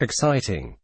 exciting.